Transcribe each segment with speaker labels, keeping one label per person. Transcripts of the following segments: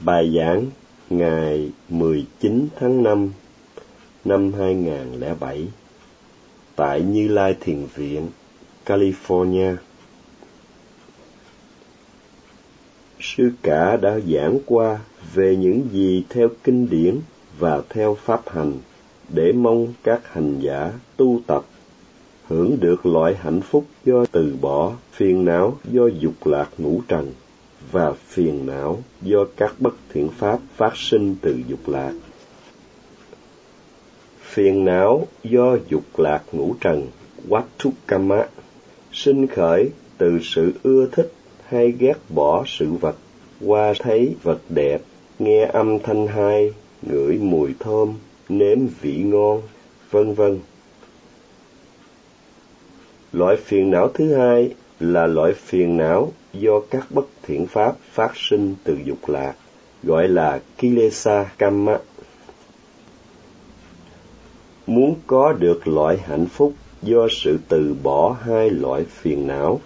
Speaker 1: Bài giảng ngày 19 tháng 5 năm 2007 tại Như Lai Thiền Viện, California. Sư cả đã giảng qua về những gì theo kinh điển và theo pháp hành để mong các hành giả tu tập hưởng được loại hạnh phúc do từ bỏ phiền não do dục lạc ngũ trần và phiền não do các bất thiện pháp phát sinh từ dục lạc. Phiền não do dục lạc ngũ trần, Wattukama, sinh khởi từ sự ưa thích hay ghét bỏ sự vật, qua thấy vật đẹp, nghe âm thanh hay, ngửi mùi thơm, nếm vị ngon, vân vân. Loại phiền não thứ hai là loại phiền não do các bất thiện pháp phát sinh từ dục lạc, gọi là Kilesa Kamma. Muốn có được loại hạnh phúc do sự từ bỏ hai loại phiền não,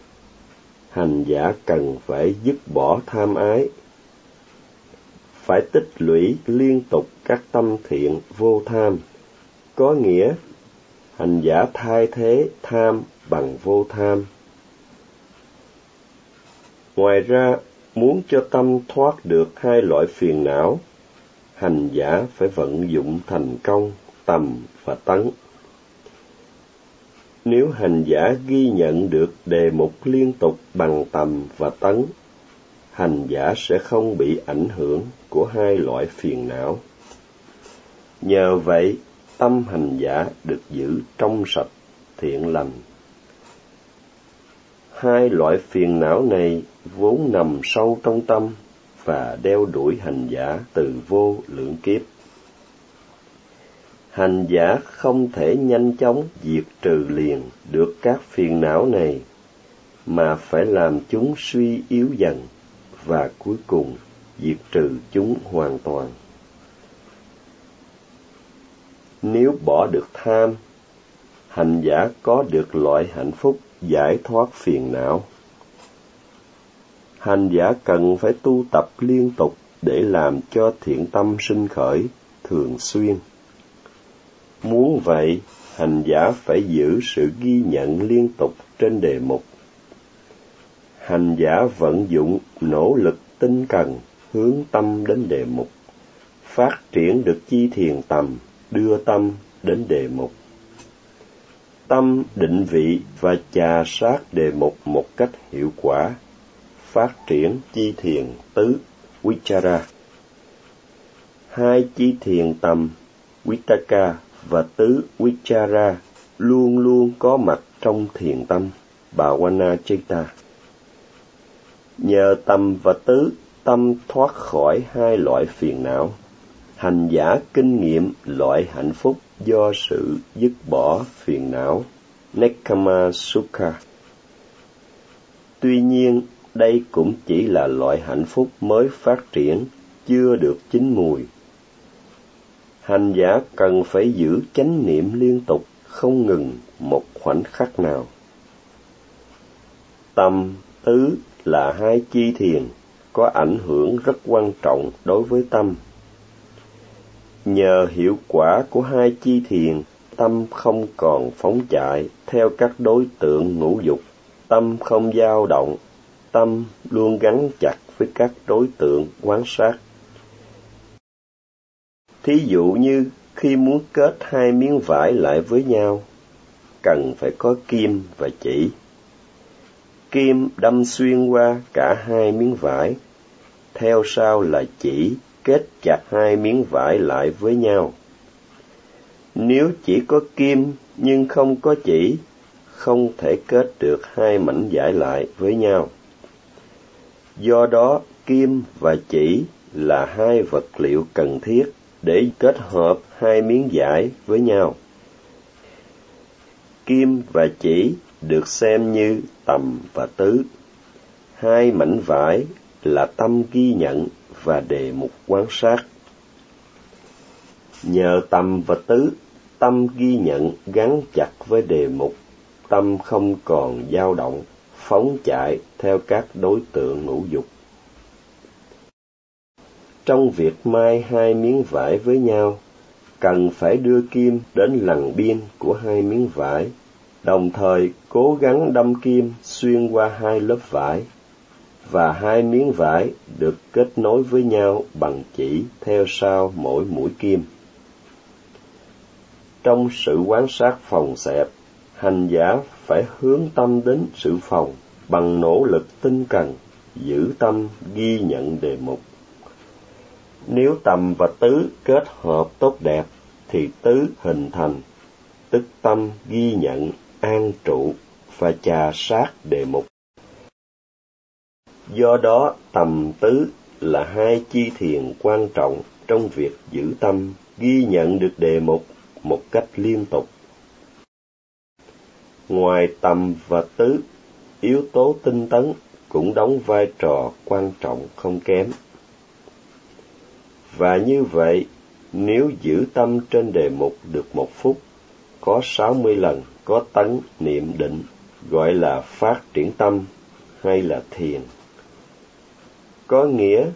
Speaker 1: hành giả cần phải dứt bỏ tham ái, phải tích lũy liên tục các tâm thiện vô tham, có nghĩa hành giả thay thế tham bằng vô tham Ngoài ra, muốn cho tâm thoát được hai loại phiền não, hành giả phải vận dụng thành công tầm và tấn. Nếu hành giả ghi nhận được đề mục liên tục bằng tầm và tấn, hành giả sẽ không bị ảnh hưởng của hai loại phiền não. Nhờ vậy, tâm hành giả được giữ trong sạch, thiện lành. Hai loại phiền não này vốn nằm sâu trong tâm và đeo đuổi hành giả từ vô lượng kiếp. Hành giả không thể nhanh chóng diệt trừ liền được các phiền não này, mà phải làm chúng suy yếu dần và cuối cùng diệt trừ chúng hoàn toàn. Nếu bỏ được tham, hành giả có được loại hạnh phúc giải thoát phiền não hành giả cần phải tu tập liên tục để làm cho thiện tâm sinh khởi thường xuyên. Muốn vậy, hành giả phải giữ sự ghi nhận liên tục trên đề mục. Hành giả vận dụng nỗ lực tinh cần hướng tâm đến đề mục, phát triển được chi thiền tầm, đưa tâm đến đề mục. Tâm định vị và trà sát đề mục một cách hiệu quả phát triển chi thiền tứ Vichara. Hai chi thiền tầm Vitaka và tứ Vichara luôn luôn có mặt trong thiền tâm bà wana chita Nhờ tâm và tứ, tâm thoát khỏi hai loại phiền não. Hành giả kinh nghiệm loại hạnh phúc do sự dứt bỏ phiền não. Nekama Sukha. Tuy nhiên, đây cũng chỉ là loại hạnh phúc mới phát triển, chưa được chín mùi. Hành giả cần phải giữ chánh niệm liên tục, không ngừng một khoảnh khắc nào. Tâm, tứ là hai chi thiền, có ảnh hưởng rất quan trọng đối với tâm. Nhờ hiệu quả của hai chi thiền, tâm không còn phóng chạy theo các đối tượng ngũ dục, tâm không dao động tâm luôn gắn chặt với các đối tượng quan sát. Thí dụ như khi muốn kết hai miếng vải lại với nhau, cần phải có kim và chỉ. Kim đâm xuyên qua cả hai miếng vải, theo sau là chỉ kết chặt hai miếng vải lại với nhau. Nếu chỉ có kim nhưng không có chỉ, không thể kết được hai mảnh vải lại với nhau. Do đó, kim và chỉ là hai vật liệu cần thiết để kết hợp hai miếng vải với nhau. Kim và chỉ được xem như tầm và tứ. Hai mảnh vải là tâm ghi nhận và đề mục quan sát. Nhờ tâm và tứ, tâm ghi nhận gắn chặt với đề mục, tâm không còn dao động phóng chạy theo các đối tượng ngũ dục. trong việc mai hai miếng vải với nhau, cần phải đưa kim đến lằn biên của hai miếng vải, đồng thời cố gắng đâm kim xuyên qua hai lớp vải, và hai miếng vải được kết nối với nhau bằng chỉ theo sau mỗi mũi kim. Trong sự quan sát phòng xẹp, hành giả phải hướng tâm đến sự phòng bằng nỗ lực tinh cần, giữ tâm ghi nhận đề mục. Nếu tầm và tứ kết hợp tốt đẹp, thì tứ hình thành, tức tâm ghi nhận, an trụ và trà sát đề mục. Do đó, tầm tứ là hai chi thiền quan trọng trong việc giữ tâm, ghi nhận được đề mục một cách liên tục. Ngoài tầm và tứ, yếu tố tinh tấn cũng đóng vai trò quan trọng không kém. Và như vậy, nếu giữ tâm trên đề mục được một phút, có sáu mươi lần có tấn niệm định, gọi là phát triển tâm hay là thiền. Có nghĩa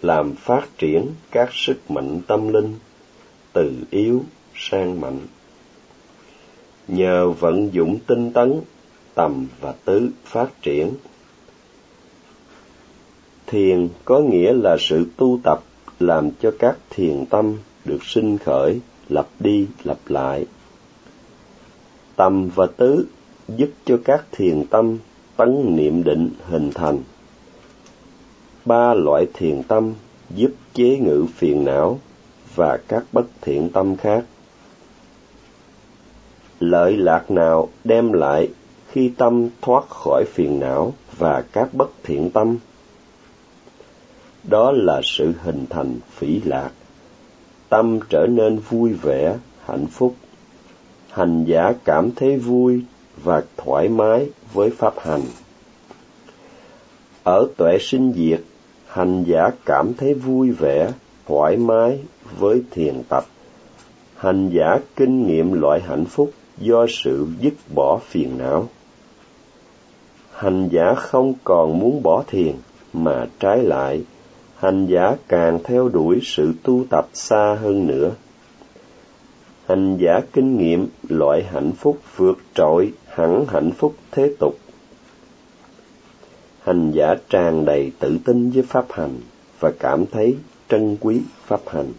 Speaker 1: làm phát triển các sức mạnh tâm linh từ yếu sang mạnh. Nhờ vận dụng tinh tấn, tầm và tứ phát triển. Thiền có nghĩa là sự tu tập làm cho các thiền tâm được sinh khởi, lặp đi lặp lại. Tầm và tứ giúp cho các thiền tâm tấn niệm định hình thành. Ba loại thiền tâm giúp chế ngự phiền não và các bất thiện tâm khác. Lợi lạc nào đem lại khi tâm thoát khỏi phiền não và các bất thiện tâm? Đó là sự hình thành phỉ lạc. Tâm trở nên vui vẻ, hạnh phúc. Hành giả cảm thấy vui và thoải mái với pháp hành. Ở tuệ sinh diệt hành giả cảm thấy vui vẻ thoải mái với thiền tập hành giả kinh nghiệm loại hạnh phúc do sự dứt bỏ phiền não. Hành giả không còn muốn bỏ thiền, mà trái lại, hành giả càng theo đuổi sự tu tập xa hơn nữa. Hành giả kinh nghiệm loại hạnh phúc vượt trội hẳn hạnh phúc thế tục. Hành giả tràn đầy tự tin với pháp hành và cảm thấy trân quý pháp hành.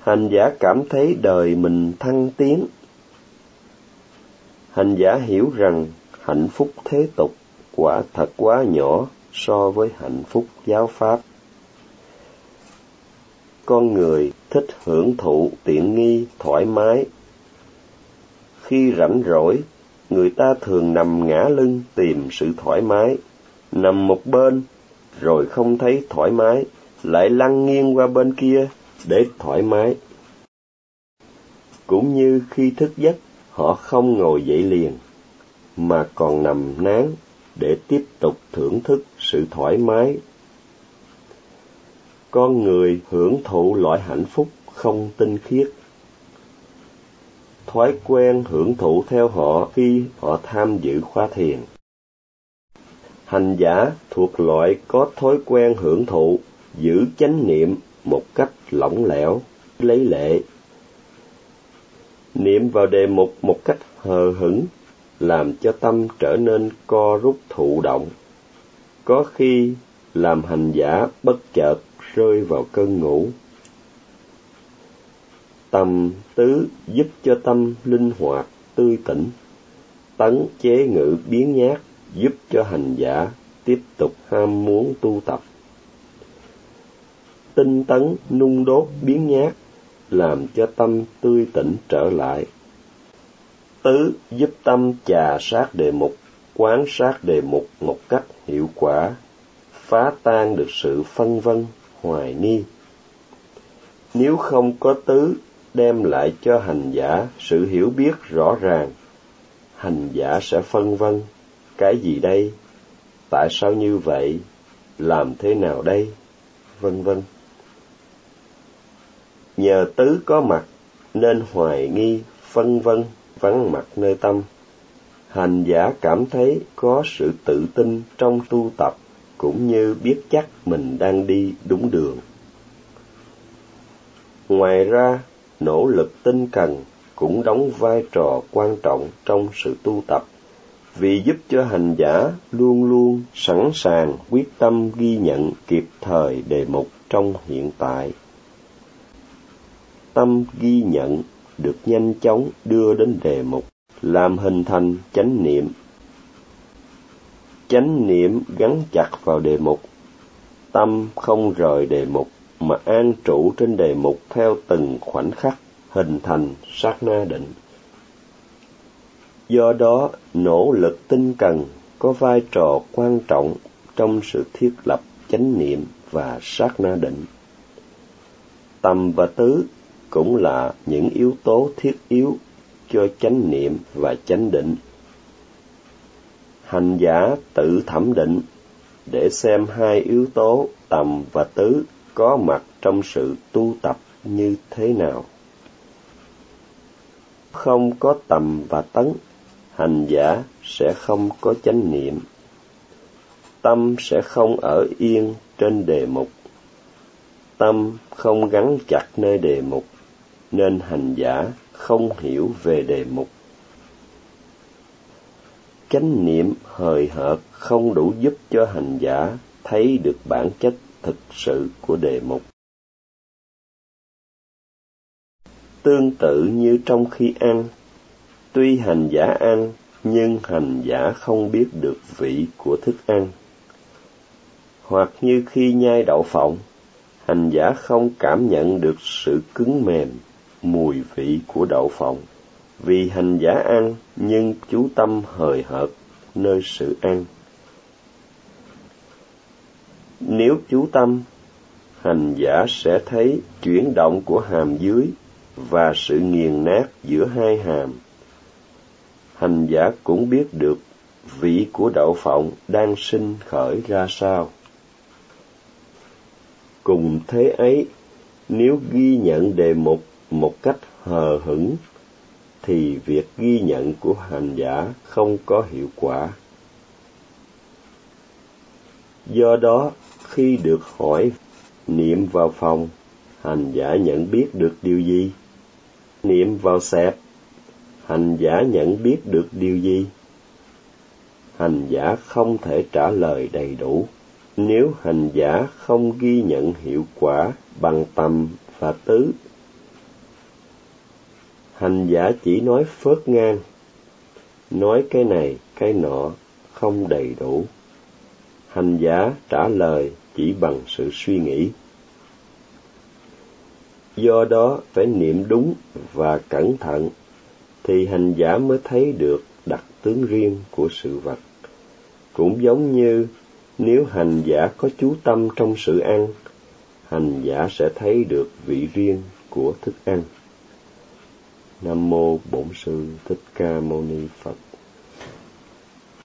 Speaker 1: Hành giả cảm thấy đời mình thăng tiến. Hành giả hiểu rằng hạnh phúc thế tục quả thật quá nhỏ so với hạnh phúc giáo pháp. Con người thích hưởng thụ tiện nghi thoải mái. Khi rảnh rỗi người ta thường nằm ngã lưng tìm sự thoải mái nằm một bên rồi không thấy thoải mái lại lăn nghiêng qua bên kia để thoải mái. Cũng như khi thức giấc, họ không ngồi dậy liền, mà còn nằm nán để tiếp tục thưởng thức sự thoải mái. Con người hưởng thụ loại hạnh phúc không tinh khiết. Thói quen hưởng thụ theo họ khi họ tham dự khóa thiền. Hành giả thuộc loại có thói quen hưởng thụ, giữ chánh niệm một cách lỏng lẻo, lấy lệ. Niệm vào đề mục một cách hờ hững, làm cho tâm trở nên co rút thụ động. Có khi làm hành giả bất chợt rơi vào cơn ngủ. Tầm tứ giúp cho tâm linh hoạt, tươi tỉnh. Tấn chế ngự biến nhát giúp cho hành giả tiếp tục ham muốn tu tập tinh tấn nung đốt biến nhát, làm cho tâm tươi tỉnh trở lại. Tứ giúp tâm trà sát đề mục, quán sát đề mục một cách hiệu quả, phá tan được sự phân vân, hoài nghi. Nếu không có tứ đem lại cho hành giả sự hiểu biết rõ ràng, hành giả sẽ phân vân, cái gì đây? Tại sao như vậy? Làm thế nào đây? Vân vân. Nhờ tứ có mặt, nên hoài nghi, phân vân, vắng mặt nơi tâm. Hành giả cảm thấy có sự tự tin trong tu tập, cũng như biết chắc mình đang đi đúng đường. Ngoài ra, nỗ lực tinh cần cũng đóng vai trò quan trọng trong sự tu tập vì giúp cho hành giả luôn luôn sẵn sàng quyết tâm ghi nhận kịp thời đề mục trong hiện tại. Tâm ghi nhận được nhanh chóng đưa đến đề mục, làm hình thành chánh niệm. Chánh niệm gắn chặt vào đề mục, tâm không rời đề mục mà an trụ trên đề mục theo từng khoảnh khắc hình thành sát na định. Do đó, nỗ lực tinh cần có vai trò quan trọng trong sự thiết lập chánh niệm và sát na định. Tâm và tứ cũng là những yếu tố thiết yếu cho chánh niệm và chánh định. Hành giả tự thẩm định để xem hai yếu tố tầm và tứ có mặt trong sự tu tập như thế nào. Không có tầm và tấn, hành giả sẽ không có chánh niệm. Tâm sẽ không ở yên trên đề mục. Tâm không gắn chặt nơi đề mục, nên hành giả không hiểu về đề mục. Chánh niệm hời hợt không đủ giúp cho hành giả thấy được bản chất thực sự của đề mục. Tương tự như trong khi ăn, tuy hành giả ăn nhưng hành giả không biết được vị của thức ăn. Hoặc như khi nhai đậu phộng, hành giả không cảm nhận được sự cứng mềm, mùi vị của đậu phộng, vì hành giả ăn nhưng chú tâm hời hợt nơi sự ăn. Nếu chú tâm, hành giả sẽ thấy chuyển động của hàm dưới và sự nghiền nát giữa hai hàm. Hành giả cũng biết được vị của đậu phộng đang sinh khởi ra sao. Cùng thế ấy, nếu ghi nhận đề mục một cách hờ hững, thì việc ghi nhận của hành giả không có hiệu quả. Do đó, khi được hỏi niệm vào phòng, hành giả nhận biết được điều gì? Niệm vào xẹp, hành giả nhận biết được điều gì? Hành giả không thể trả lời đầy đủ nếu hành giả không ghi nhận hiệu quả bằng tầm và tứ. Hành giả chỉ nói phớt ngang, nói cái này, cái nọ, không đầy đủ. Hành giả trả lời chỉ bằng sự suy nghĩ. Do đó phải niệm đúng và cẩn thận thì hành giả mới thấy được đặc tướng riêng của sự vật. Cũng giống như nếu hành giả có chú tâm trong sự ăn, hành giả sẽ thấy được vị riêng của thức ăn. Nam mô Bổn sư Thích Ca Mâu Ni Phật.